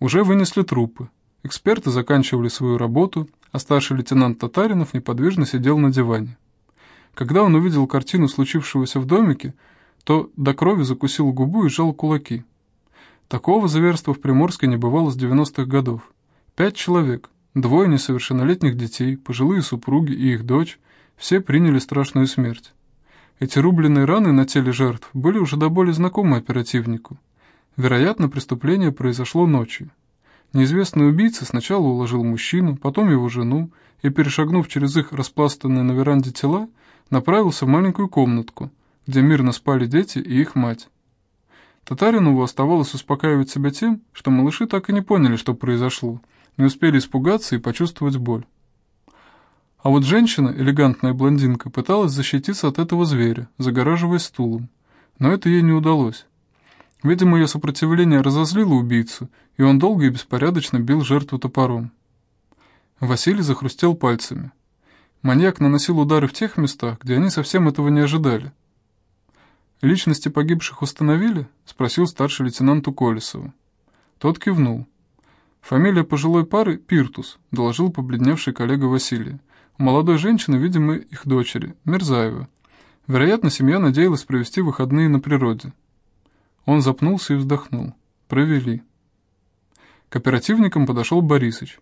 Уже вынесли трупы. Эксперты заканчивали свою работу, а старший лейтенант Татаринов неподвижно сидел на диване. Когда он увидел картину случившегося в домике, то до крови закусил губу и сжал кулаки. Такого зверства в Приморске не бывало с 90-х годов. Пять человек, двое несовершеннолетних детей, пожилые супруги и их дочь, все приняли страшную смерть. Эти рубленые раны на теле жертв были уже до боли знакомы оперативнику. Вероятно, преступление произошло ночью. Неизвестный убийца сначала уложил мужчину, потом его жену, и, перешагнув через их распластанные на веранде тела, направился в маленькую комнатку, где мирно спали дети и их мать. Татаринову оставалось успокаивать себя тем, что малыши так и не поняли, что произошло, не успели испугаться и почувствовать боль. А вот женщина, элегантная блондинка, пыталась защититься от этого зверя, загораживаясь стулом. Но это ей не удалось. Видимо, ее сопротивление разозлило убийцу, и он долго и беспорядочно бил жертву топором. Василий захрустел пальцами. Маньяк наносил удары в тех местах, где они совсем этого не ожидали. «Личности погибших установили?» — спросил старший лейтенант у Колесова. Тот кивнул. «Фамилия пожилой пары — Пиртус», — доложил побледневший коллега Василия. Молодой женщины, видимо, их дочери, Мерзаева. Вероятно, семья надеялась провести выходные на природе. Он запнулся и вздохнул. Провели. К оперативникам подошел Борисыч.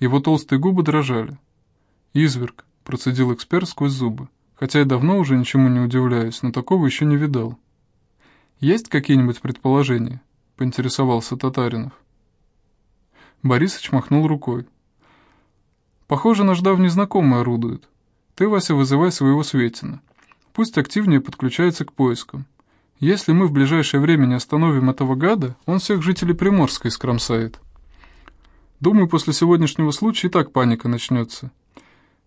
Его толстые губы дрожали. «Изверг», — процедил эксперт сквозь зубы. «Хотя я давно уже ничему не удивляюсь, но такого еще не видал». «Есть какие-нибудь предположения?» — поинтересовался Татаринов. Борисыч махнул рукой. «Похоже, наш давний знакомый орудует. Ты, Вася, вызывай своего Светина. Пусть активнее подключается к поискам. Если мы в ближайшее время не остановим этого гада, он всех жителей Приморска искромсает. Думаю, после сегодняшнего случая и так паника начнется.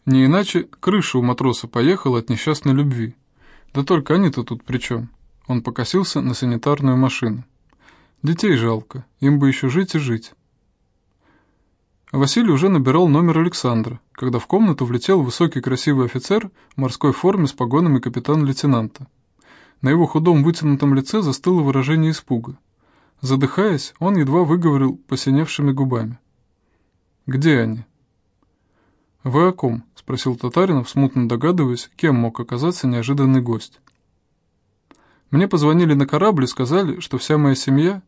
Не иначе крыша у матроса поехала от несчастной любви. Да только они-то тут при чем? Он покосился на санитарную машину. Детей жалко, им бы еще жить и жить. Василий уже набирал номер Александра, когда в комнату влетел высокий красивый офицер в морской форме с погонами капитана-лейтенанта. На его худом вытянутом лице застыло выражение испуга. Задыхаясь, он едва выговорил посиневшими губами. «Где они?» «Вы о ком?» — спросил Татаринов, смутно догадываясь, кем мог оказаться неожиданный гость. «Мне позвонили на корабль и сказали, что вся моя семья...»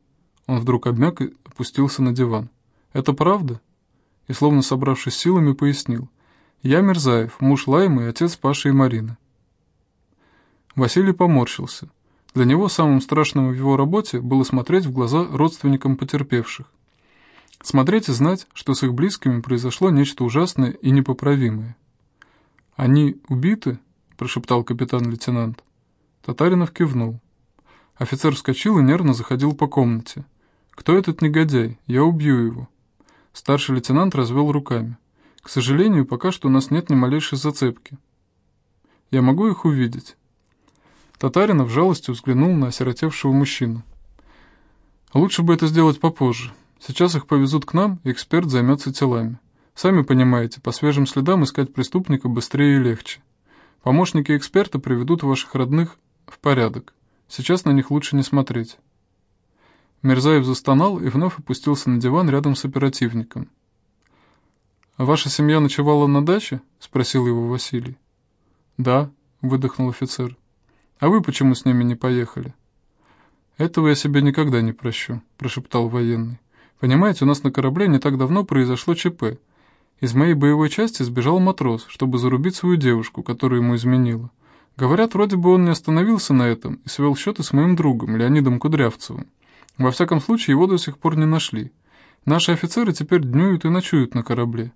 Он вдруг обмяк и опустился на диван. «Это правда?» И, словно собравшись силами, пояснил. «Я Мерзаев, муж Лаймы и отец Паши и Марины». Василий поморщился. Для него самым страшным в его работе было смотреть в глаза родственникам потерпевших. Смотреть и знать, что с их близкими произошло нечто ужасное и непоправимое. «Они убиты?» – прошептал капитан-лейтенант. Татаринов кивнул. Офицер вскочил и нервно заходил по комнате. «Кто этот негодяй? Я убью его». Старший лейтенант развел руками. «К сожалению, пока что у нас нет ни малейшей зацепки. Я могу их увидеть?» Татаринов жалостью взглянул на осиротевшего мужчину. «Лучше бы это сделать попозже. Сейчас их повезут к нам, и эксперт займется телами. Сами понимаете, по свежим следам искать преступника быстрее и легче. Помощники эксперта приведут ваших родных в порядок. Сейчас на них лучше не смотреть». Мерзаев застонал и вновь опустился на диван рядом с оперативником. «Ваша семья ночевала на даче?» — спросил его Василий. «Да», — выдохнул офицер. А вы почему с ними не поехали?» «Этого я себе никогда не прощу», — прошептал военный. «Понимаете, у нас на корабле не так давно произошло ЧП. Из моей боевой части сбежал матрос, чтобы зарубить свою девушку, которая ему изменила. Говорят, вроде бы он не остановился на этом и свел счеты с моим другом, Леонидом Кудрявцевым. Во всяком случае, его до сих пор не нашли. Наши офицеры теперь днюют и ночуют на корабле.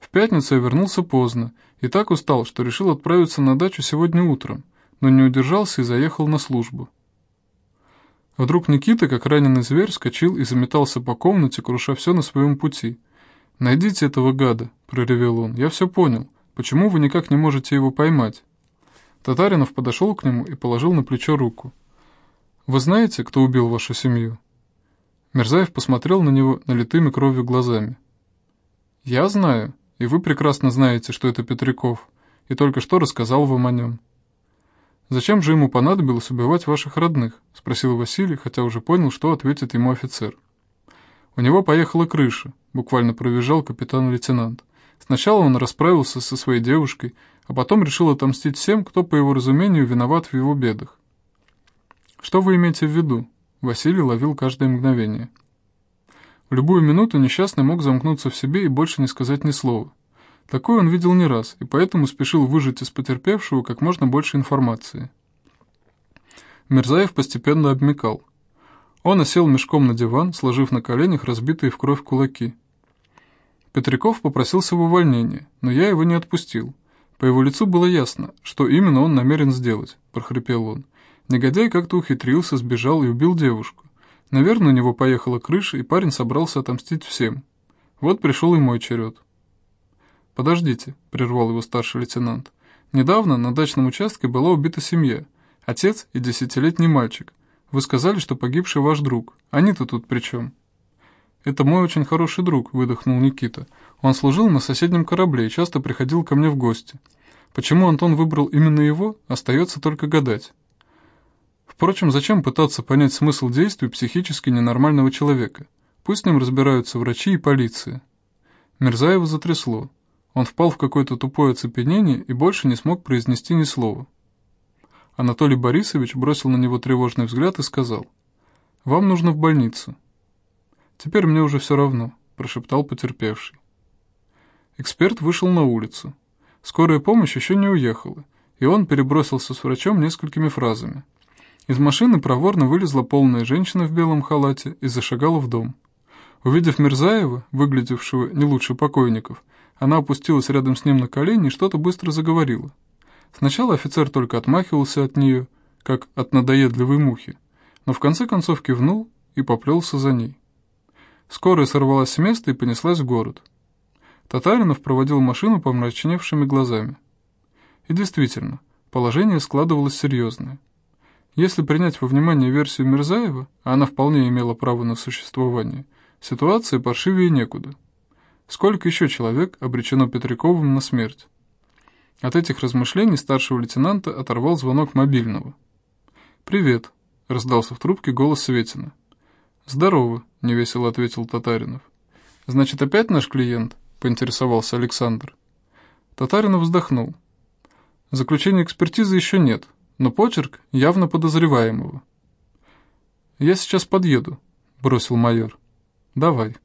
В пятницу я вернулся поздно и так устал, что решил отправиться на дачу сегодня утром но не удержался и заехал на службу. Вдруг Никита, как раненый зверь, скочил и заметался по комнате, круша все на своем пути. «Найдите этого гада», — проревел он, — «я все понял. Почему вы никак не можете его поймать?» Татаринов подошел к нему и положил на плечо руку. «Вы знаете, кто убил вашу семью?» Мерзаев посмотрел на него налитыми кровью глазами. «Я знаю, и вы прекрасно знаете, что это Петряков, и только что рассказал вам о нем». «Зачем же ему понадобилось убивать ваших родных?» — спросил Василий, хотя уже понял, что ответит ему офицер. У него поехала крыша, буквально провизжал капитан-лейтенант. Сначала он расправился со своей девушкой, а потом решил отомстить всем, кто, по его разумению, виноват в его бедах. Что вы имеете в виду? Василий ловил каждое мгновение. В любую минуту несчастный мог замкнуться в себе и больше не сказать ни слова. Такое он видел не раз, и поэтому спешил выжать из потерпевшего как можно больше информации. Мирзаев постепенно обмекал. Он осел мешком на диван, сложив на коленях разбитые в кровь кулаки. Петряков попросился в увольнение, но я его не отпустил. По его лицу было ясно, что именно он намерен сделать, прохрипел он. Негодяй как-то ухитрился, сбежал и убил девушку. Наверное, у него поехала крыша, и парень собрался отомстить всем. Вот пришел и мой черед. «Подождите», — прервал его старший лейтенант. «Недавно на дачном участке была убита семья. Отец и десятилетний мальчик. Вы сказали, что погибший ваш друг. Они-то тут при чем?» «Это мой очень хороший друг», — выдохнул Никита. «Он служил на соседнем корабле и часто приходил ко мне в гости. Почему Антон выбрал именно его, остается только гадать». Впрочем, зачем пытаться понять смысл действий психически ненормального человека? Пусть с ним разбираются врачи и полиция. Мирзаева затрясло. Он впал в какое-то тупое оцепенение и больше не смог произнести ни слова. Анатолий Борисович бросил на него тревожный взгляд и сказал, «Вам нужно в больницу». «Теперь мне уже все равно», – прошептал потерпевший. Эксперт вышел на улицу. Скорая помощь еще не уехала, и он перебросился с врачом несколькими фразами. Из машины проворно вылезла полная женщина в белом халате и зашагала в дом. Увидев Мирзаева, выглядевшего не лучше покойников, она опустилась рядом с ним на колени и что-то быстро заговорила. Сначала офицер только отмахивался от нее, как от надоедливой мухи, но в конце концов кивнул и поплелся за ней. Скорая сорвалась с места и понеслась в город. Татаринов проводил машину помрачневшими глазами. И действительно, положение складывалось серьезное. Если принять во внимание версию Мирзаева, а она вполне имела право на существование, ситуация паршивее некуда. Сколько еще человек обречено Петряковым на смерть? От этих размышлений старшего лейтенанта оторвал звонок мобильного. «Привет», — раздался в трубке голос Светина. «Здорово», — невесело ответил Татаринов. «Значит, опять наш клиент?» — поинтересовался Александр. Татаринов вздохнул. «Заключения экспертизы еще нет, но почерк явно подозреваемого». «Я сейчас подъеду», — бросил майор. «Давай».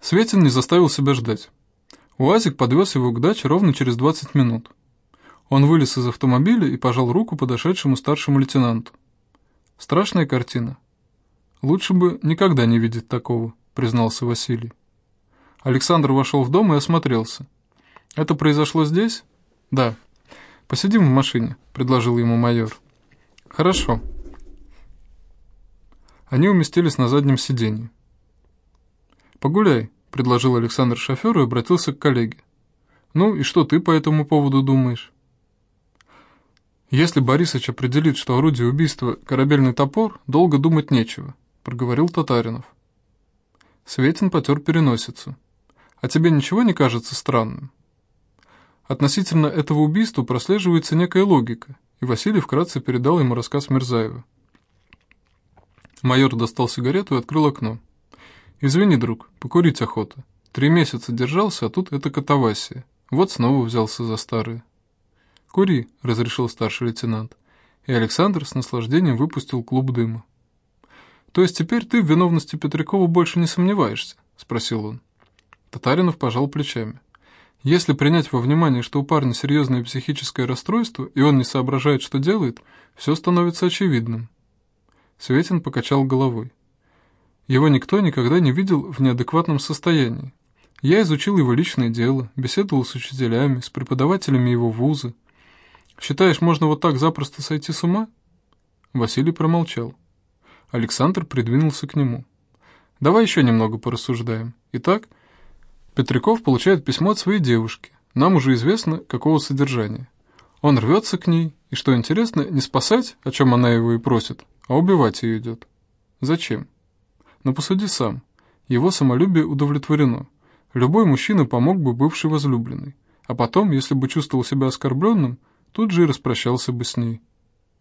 Светин не заставил себя ждать. УАЗик подвез его к даче ровно через 20 минут. Он вылез из автомобиля и пожал руку подошедшему старшему лейтенанту. Страшная картина. Лучше бы никогда не видеть такого, признался Василий. Александр вошел в дом и осмотрелся. Это произошло здесь? Да. Посидим в машине, предложил ему майор. Хорошо. Они уместились на заднем сиденье. «Погуляй», — предложил Александр шоферу и обратился к коллеге. «Ну и что ты по этому поводу думаешь?» «Если Борисович определит, что орудие убийства — корабельный топор, долго думать нечего», — проговорил Татаринов. Светин потер переносицу. «А тебе ничего не кажется странным?» Относительно этого убийства прослеживается некая логика, и Василий вкратце передал ему рассказ Мирзаева. Майор достал сигарету и открыл окно. «Извини, друг, покурить охота. Три месяца держался, а тут это катавасия. Вот снова взялся за старые». «Кури», — разрешил старший лейтенант. И Александр с наслаждением выпустил клуб дыма. «То есть теперь ты в виновности Петрякова больше не сомневаешься?» — спросил он. Татаринов пожал плечами. Если принять во внимание, что у парня серьезное психическое расстройство, и он не соображает, что делает, все становится очевидным. Светин покачал головой. Его никто никогда не видел в неадекватном состоянии. Я изучил его личное дело, беседовал с учителями, с преподавателями его вуза. Считаешь, можно вот так запросто сойти с ума?» Василий промолчал. Александр придвинулся к нему. «Давай еще немного порассуждаем. Итак, Петряков получает письмо от своей девушки. Нам уже известно, какого содержания. Он рвется к ней, и, что интересно, не спасать, о чем она его и просит, а убивать ее идет. Зачем? Но посуди сам. Его самолюбие удовлетворено. Любой мужчина помог бы бывшей возлюбленной. А потом, если бы чувствовал себя оскорбленным, тут же и распрощался бы с ней.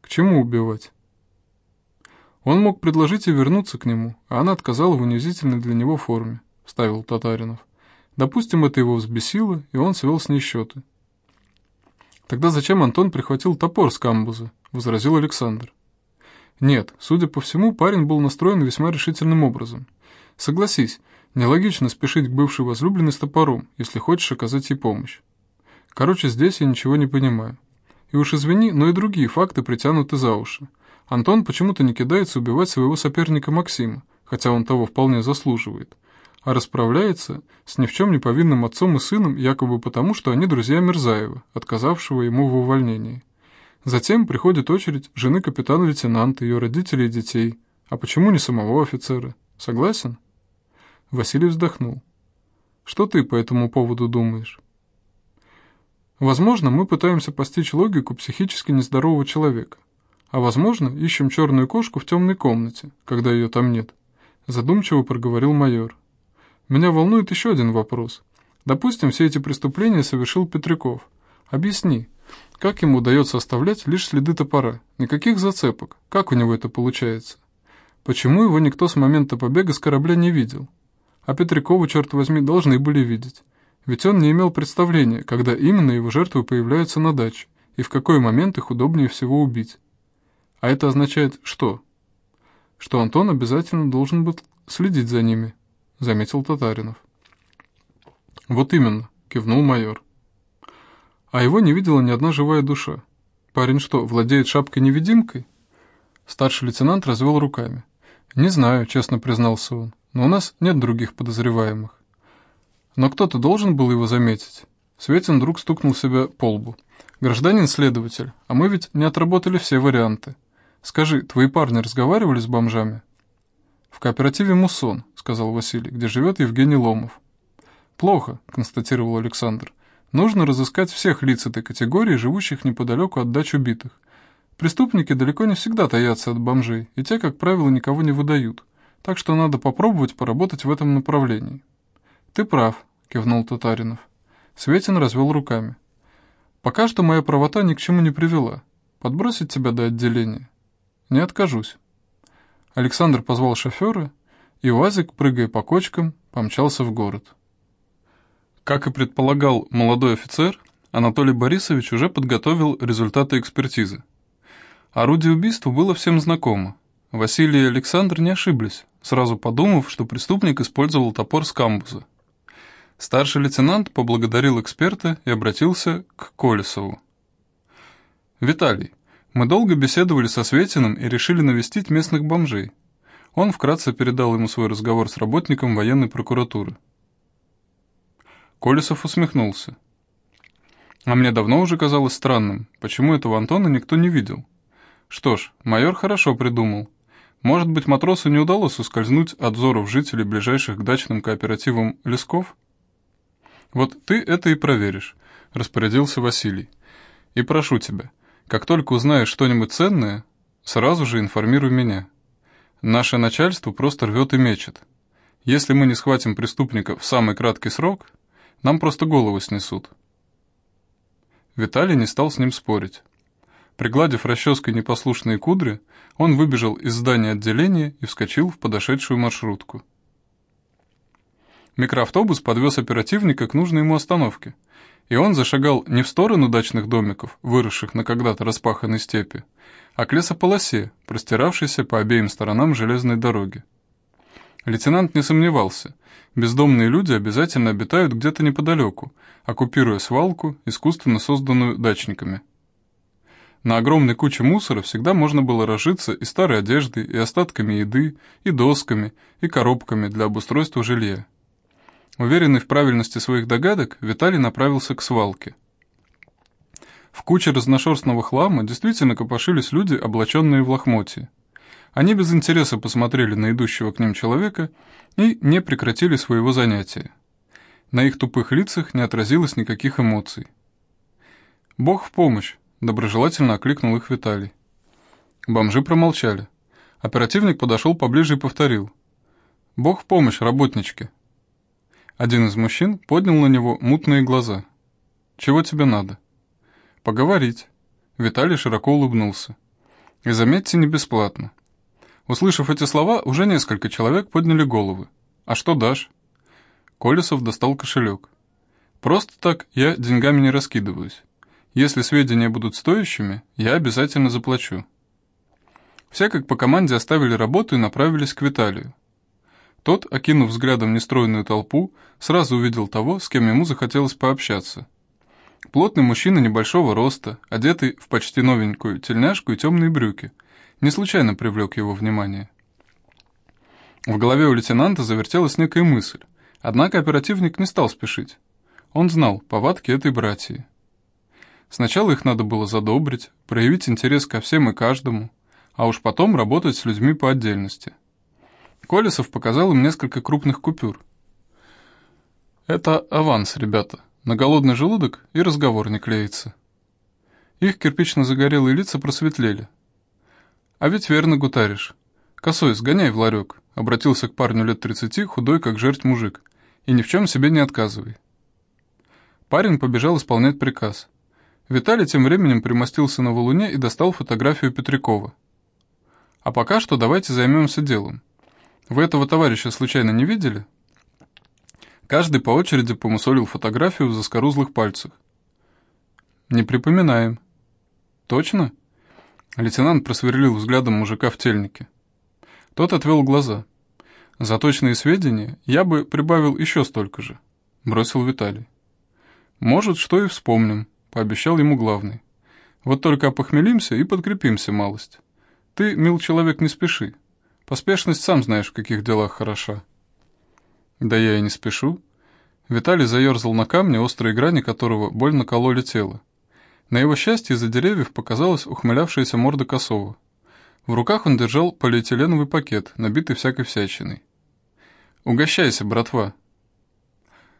К чему убивать? Он мог предложить ей вернуться к нему, а она отказала в унизительной для него форме, вставил Татаринов. Допустим, это его взбесило, и он свел с ней счеты. Тогда зачем Антон прихватил топор с камбуза? возразил Александр. Нет, судя по всему, парень был настроен весьма решительным образом. Согласись, нелогично спешить к бывшей возлюбленной с топором, если хочешь оказать ей помощь. Короче, здесь я ничего не понимаю. И уж извини, но и другие факты притянуты за уши. Антон почему-то не кидается убивать своего соперника Максима, хотя он того вполне заслуживает, а расправляется с ни в чем не повинным отцом и сыном якобы потому, что они друзья Мирзаева, отказавшего ему в увольнении. Затем приходит очередь жены капитана-лейтенанта, ее родителей и детей. А почему не самого офицера? Согласен? Василий вздохнул. Что ты по этому поводу думаешь? Возможно, мы пытаемся постичь логику психически нездорового человека. А возможно, ищем черную кошку в темной комнате, когда ее там нет. Задумчиво проговорил майор. Меня волнует еще один вопрос. Допустим, все эти преступления совершил Петряков. Объясни, как ему удается оставлять лишь следы топора? Никаких зацепок. Как у него это получается? Почему его никто с момента побега с корабля не видел? А Петрякову, черт возьми, должны были видеть. Ведь он не имел представления, когда именно его жертвы появляются на даче, и в какой момент их удобнее всего убить. А это означает что? Что Антон обязательно должен был следить за ними, заметил Татаринов. Вот именно, кивнул майор. А его не видела ни одна живая душа. Парень что, владеет шапкой-невидимкой? Старший лейтенант развел руками. «Не знаю», — честно признался он, — «но у нас нет других подозреваемых». Но кто-то должен был его заметить. Светин вдруг стукнул себя по лбу. «Гражданин-следователь, а мы ведь не отработали все варианты. Скажи, твои парни разговаривали с бомжами?» «В кооперативе «Муссон», — сказал Василий, — «где живет Евгений Ломов». «Плохо», — констатировал Александр. Нужно разыскать всех лиц этой категории, живущих неподалеку от дач убитых. Преступники далеко не всегда таятся от бомжей, и те, как правило, никого не выдают. Так что надо попробовать поработать в этом направлении. «Ты прав», — кивнул Татаринов. Светин развел руками. «Пока что моя правота ни к чему не привела. Подбросить тебя до отделения?» «Не откажусь». Александр позвал шофера, и УАЗик, прыгая по кочкам, помчался в город. Как и предполагал молодой офицер, Анатолий Борисович уже подготовил результаты экспертизы. Орудие убийства было всем знакомо. Василий и Александр не ошиблись, сразу подумав, что преступник использовал топор с камбуза. Старший лейтенант поблагодарил эксперта и обратился к Колесову. «Виталий, мы долго беседовали со Светиным и решили навестить местных бомжей». Он вкратце передал ему свой разговор с работником военной прокуратуры. Колесов усмехнулся. А мне давно уже казалось странным, почему этого Антона никто не видел. Что ж, майор хорошо придумал. Может быть, матросу не удалось ускользнуть от взоров жителей ближайших к дачным кооперативам лесков? Вот ты это и проверишь, распорядился Василий. И прошу тебя, как только узнаешь что-нибудь ценное, сразу же информируй меня. Наше начальство просто рвет и мечет. Если мы не схватим преступника в самый краткий срок, нам просто голову снесут». Виталий не стал с ним спорить. Пригладив расческой непослушные кудри, он выбежал из здания отделения и вскочил в подошедшую маршрутку. Микроавтобус подвез оперативника к нужной ему остановке, и он зашагал не в сторону дачных домиков, выросших на когда-то распаханной степи, а к лесополосе, простиравшейся по обеим сторонам железной дороги. Лейтенант не сомневался. Бездомные люди обязательно обитают где-то неподалеку, оккупируя свалку, искусственно созданную дачниками. На огромной куче мусора всегда можно было разжиться и старой одеждой, и остатками еды, и досками, и коробками для обустройства жилья. Уверенный в правильности своих догадок, Виталий направился к свалке. В куче разношерстного хлама действительно копошились люди, облаченные в лохмотья. Они без интереса посмотрели на идущего к ним человека и не прекратили своего занятия. На их тупых лицах не отразилось никаких эмоций. «Бог в помощь!» — доброжелательно окликнул их Виталий. Бомжи промолчали. Оперативник подошел поближе и повторил. «Бог в помощь, работнички!» Один из мужчин поднял на него мутные глаза. «Чего тебе надо?» «Поговорить». Виталий широко улыбнулся. «И заметьте, не бесплатно. Услышав эти слова, уже несколько человек подняли головы. «А что дашь?» Колесов достал кошелек. «Просто так я деньгами не раскидываюсь. Если сведения будут стоящими, я обязательно заплачу». Все как по команде оставили работу и направились к Виталию. Тот, окинув взглядом нестройную толпу, сразу увидел того, с кем ему захотелось пообщаться. Плотный мужчина небольшого роста, одетый в почти новенькую тельняшку и темные брюки, не случайно привлек его внимание. В голове у лейтенанта завертелась некая мысль, однако оперативник не стал спешить. Он знал повадки этой братьи. Сначала их надо было задобрить, проявить интерес ко всем и каждому, а уж потом работать с людьми по отдельности. Колесов показал им несколько крупных купюр. «Это аванс, ребята. На голодный желудок и разговор не клеится». Их кирпично-загорелые лица просветлели. «А ведь верно гутаришь. Косой, сгоняй в ларек», — обратился к парню лет тридцати, худой, как жерть мужик. «И ни в чем себе не отказывай». Парень побежал исполнять приказ. Виталий тем временем примостился на валуне и достал фотографию Петрякова. А пока что давайте займемся делом. Вы этого товарища случайно не видели?» Каждый по очереди помусолил фотографию в заскорузлых пальцах. «Не припоминаем». «Точно?» Лейтенант просверлил взглядом мужика в тельнике. Тот отвел глаза. «За точные сведения я бы прибавил еще столько же», — бросил Виталий. «Может, что и вспомним», — пообещал ему главный. «Вот только опохмелимся и подкрепимся малость». Ты, мил человек, не спеши. Поспешность сам знаешь, в каких делах хороша. Да я и не спешу. Виталий заерзал на камне, острые грани которого больно кололи тело. На его счастье из-за деревьев показалась ухмылявшаяся морда косого. В руках он держал полиэтиленовый пакет, набитый всякой всячиной. «Угощайся, братва»,